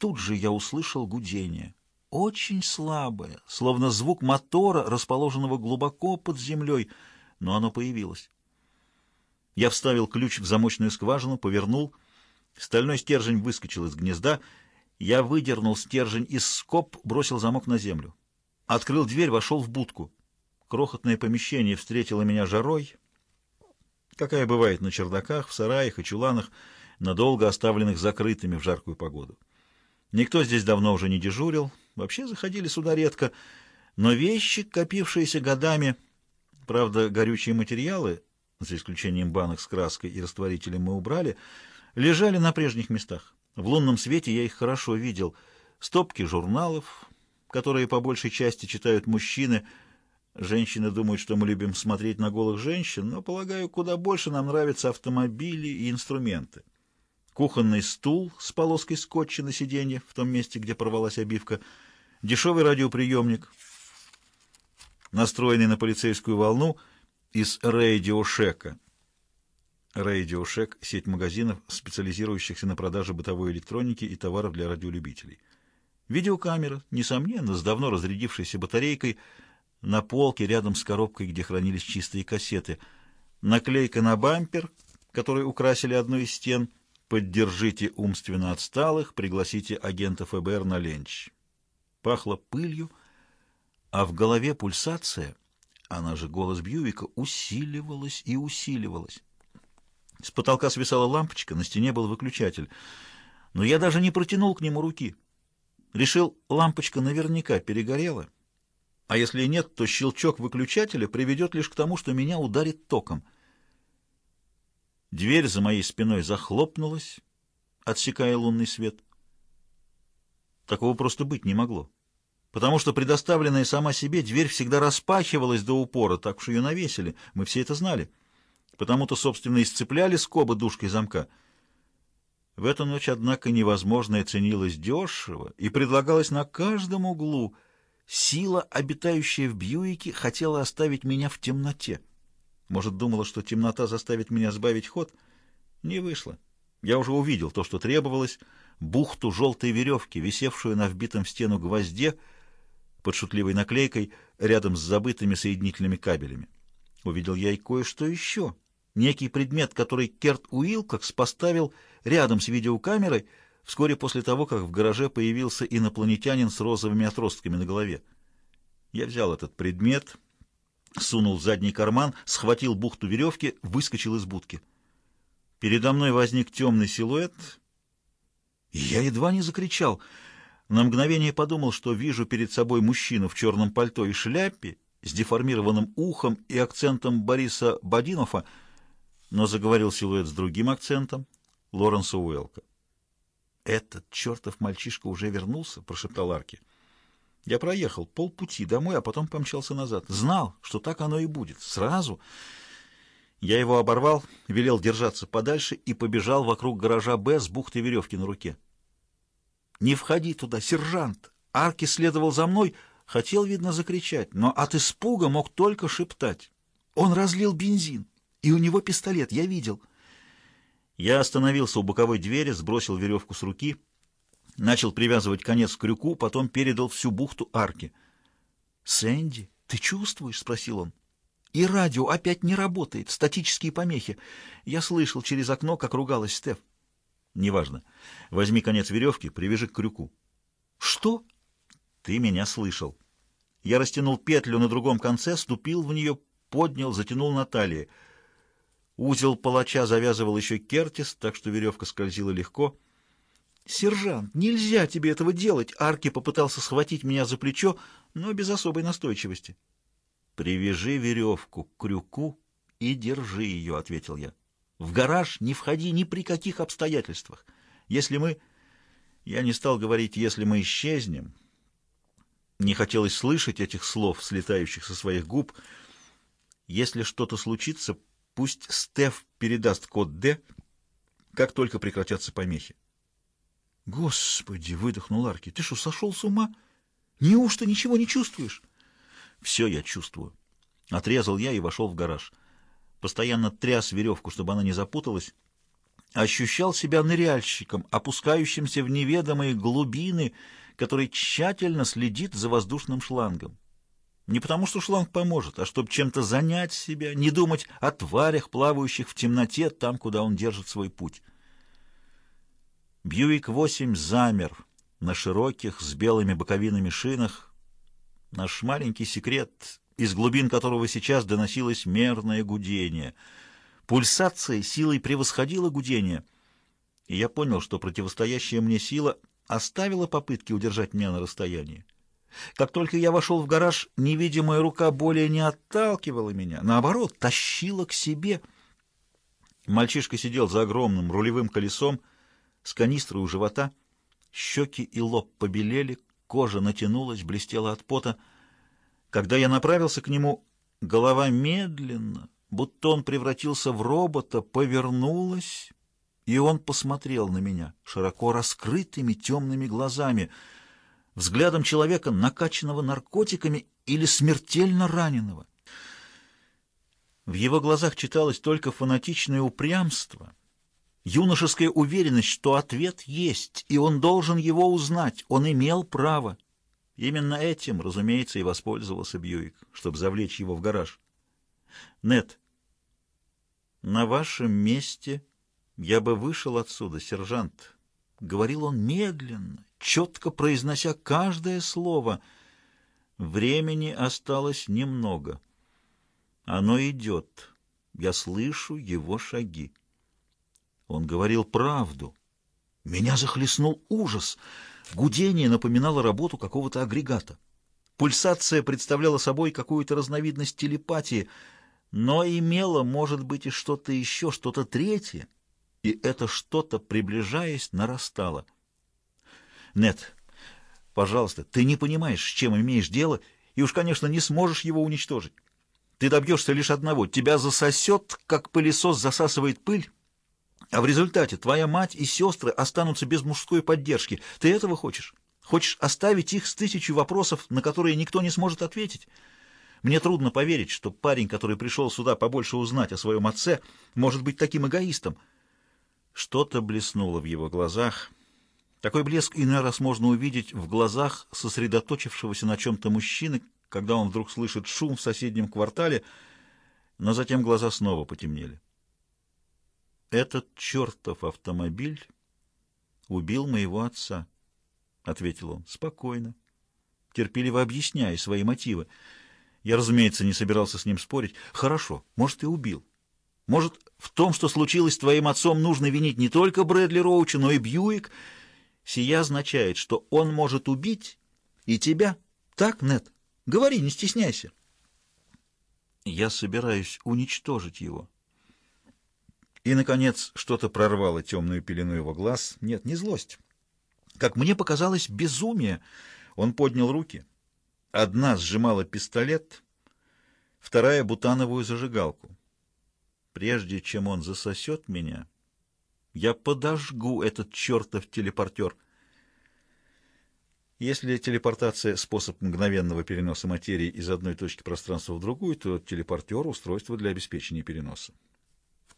Тут же я услышал гудение. Очень слабое, словно звук мотора, расположенного глубоко под землей, но оно появилось. Я вставил ключ в замочную скважину, повернул. Стальной стержень выскочил из гнезда. Я выдернул стержень из скоб, бросил замок на землю. Открыл дверь, вошел в будку. Крохотное помещение встретило меня жарой, какая бывает на чердаках, в сараях и чуланах, надолго оставленных закрытыми в жаркую погоду. Никто здесь давно уже не дежурил, вообще заходили сюда редко, но вещи, копившиеся годами, правда, горючие материалы, за исключением банок с краской и растворителем мы убрали, лежали на прежних местах. В лунном свете я их хорошо видел. Стопки журналов, которые по большей части читают мужчины. Женщины думают, что мы любим смотреть на голых женщин, но, полагаю, куда больше нам нравятся автомобили и инструменты. Кухонный стул с полоской скотча на сиденье в том месте, где порвалась обивка, дешевый радиоприемник, настроенный на полицейскую волну — из. Radio Shack — сеть магазинов, специализирующихся на продаже бытовой электроники и товаров для радиолюбителей. Видеокамера, несомненно, с давно разрядившейся батарейкой, на полке рядом с коробкой, где хранились чистые кассеты. Наклейка на бампер, который украсили одну из стен. «Поддержите умственно отсталых, пригласите агента ФБР на ленч». Пахло пылью, а в голове пульсация — она же голос Бьюика усиливалась и усиливалась. С потолка свисала лампочка, на стене был выключатель. Но я даже не протянул к нему руки. Решил, лампочка наверняка перегорела. А если нет, то щелчок выключателя приведет лишь к тому, что меня ударит током. Дверь за моей спиной захлопнулась, отсекая лунный свет. Такого просто быть не могло потому что предоставленная сама себе дверь всегда распахивалась до упора, так что ее навесили, мы все это знали. Потому-то, собственно, и сцепляли скобы дужкой замка. В эту ночь, однако, невозможное ценилось дешево и предлагалось на каждом углу. Сила, обитающая в Бьюике, хотела оставить меня в темноте. Может, думала, что темнота заставит меня сбавить ход? Не вышло. Я уже увидел то, что требовалось, бухту желтой веревки, висевшую на вбитом в стену гвозде, под шутливой наклейкой рядом с забытыми соединительными кабелями. Увидел я и кое-что еще. Некий предмет, который Керт Уилкокс поставил рядом с видеокамерой вскоре после того, как в гараже появился инопланетянин с розовыми отростками на голове. Я взял этот предмет, сунул в задний карман, схватил бухту веревки, выскочил из будки. Передо мной возник темный силуэт, и я едва не закричал — на мгновение подумал, что вижу перед собой мужчину в черном пальто и шляпе, с деформированным ухом и акцентом Бориса Бадинова, но заговорил силуэт с другим акцентом — Лоренса Уэлка. «Этот чертов мальчишка уже вернулся», — прошептал Арки. «Я проехал полпути домой, а потом помчался назад. Знал, что так оно и будет. Сразу...» Я его оборвал, велел держаться подальше и побежал вокруг гаража «Б» с бухтой веревки на руке. «Не входи туда, сержант!» Арки следовал за мной, хотел, видно, закричать, но от испуга мог только шептать. Он разлил бензин, и у него пистолет, я видел. Я остановился у боковой двери, сбросил веревку с руки, начал привязывать конец к крюку, потом передал всю бухту арки. «Сэнди, ты чувствуешь?» — спросил он. «И радио опять не работает, статические помехи. Я слышал через окно, как ругалась Стеф. Неважно. Возьми конец веревки, привяжи к крюку. Что? Ты меня слышал. Я растянул петлю на другом конце, ступил в нее, поднял, затянул на талии. Узел палача завязывал еще Кертис, так что веревка скользила легко. «Сержант, нельзя тебе этого делать!» Арки попытался схватить меня за плечо, но без особой настойчивости. «Привяжи веревку к крюку и держи ее», — ответил я. В гараж не входи ни при каких обстоятельствах. Если мы... Я не стал говорить «если мы исчезнем». Не хотелось слышать этих слов, слетающих со своих губ. Если что-то случится, пусть Стеф передаст код «Д», как только прекратятся помехи. «Господи!» — выдохнул Арки. «Ты что, сошел с ума? Неужто ничего не чувствуешь?» «Все я чувствую». Отрезал я и вошел в гараж постоянно тряс веревку, чтобы она не запуталась. ощущал себя ныряльщиком, опускающимся в неведомые глубины, который тщательно следит за воздушным шлангом. Не потому, что шланг поможет, а чтобы чем-то занять себя, не думать о тварях, плавающих в темноте там, куда он держит свой путь. Бьюик-8 замер на широких, с белыми боковинами шинах. Наш маленький секрет, из глубин которого сейчас доносилось мерное гудение — Пульсация силой превосходила гудение, и я понял, что противостоящая мне сила оставила попытки удержать меня на расстоянии. Как только я вошел в гараж, невидимая рука более не отталкивала меня, наоборот, тащила к себе. Мальчишка сидел за огромным рулевым колесом с канистрой у живота, щеки и лоб побелели, кожа натянулась, блестела от пота. Когда я направился к нему, голова медленно, будто он превратился в робота, повернулась, и он посмотрел на меня широко раскрытыми темными глазами, взглядом человека, накачанного наркотиками или смертельно раненого. В его глазах читалось только фанатичное упрямство, юношеская уверенность, что ответ есть, и он должен его узнать, он имел право. Именно этим, разумеется, и воспользовался Бьюик, чтобы завлечь его в гараж. «Нет, на вашем месте я бы вышел отсюда, сержант. Говорил он медленно, четко произнося каждое слово. Времени осталось немного. Оно идет. Я слышу его шаги. Он говорил правду. Меня захлестнул ужас. Гудение напоминало работу какого-то агрегата. Пульсация представляла собой какую-то разновидность телепатии — но имело, может быть, и что-то еще, что-то третье, и это что-то, приближаясь, нарастало. Нет, пожалуйста, ты не понимаешь, с чем имеешь дело, и уж, конечно, не сможешь его уничтожить. Ты добьешься лишь одного — тебя засосет, как пылесос засасывает пыль, а в результате твоя мать и сестры останутся без мужской поддержки. Ты этого хочешь? Хочешь оставить их с тысячей вопросов, на которые никто не сможет ответить?» Мне трудно поверить, что парень, который пришел сюда побольше узнать о своем отце, может быть таким эгоистом. Что-то блеснуло в его глазах. Такой блеск иной раз можно увидеть в глазах сосредоточившегося на чем-то мужчины, когда он вдруг слышит шум в соседнем квартале, но затем глаза снова потемнели. «Этот чертов автомобиль убил моего отца», — ответил он, — спокойно, терпеливо объясняя свои мотивы. Я, разумеется, не собирался с ним спорить. Хорошо, может, и убил. Может, в том, что случилось с твоим отцом, нужно винить не только Брэдли Роуча, но и Бьюик. Сия означает, что он может убить и тебя. Так, Нет? Говори, не стесняйся. Я собираюсь уничтожить его. И, наконец, что-то прорвало темную пелену его глаз. Нет, не злость. Как мне показалось, безумие. Он поднял руки. Одна сжимала пистолет, вторая — бутановую зажигалку. Прежде чем он засосет меня, я подожгу этот чертов телепортер. Если телепортация — способ мгновенного переноса материи из одной точки пространства в другую, то телепортер — устройство для обеспечения переноса.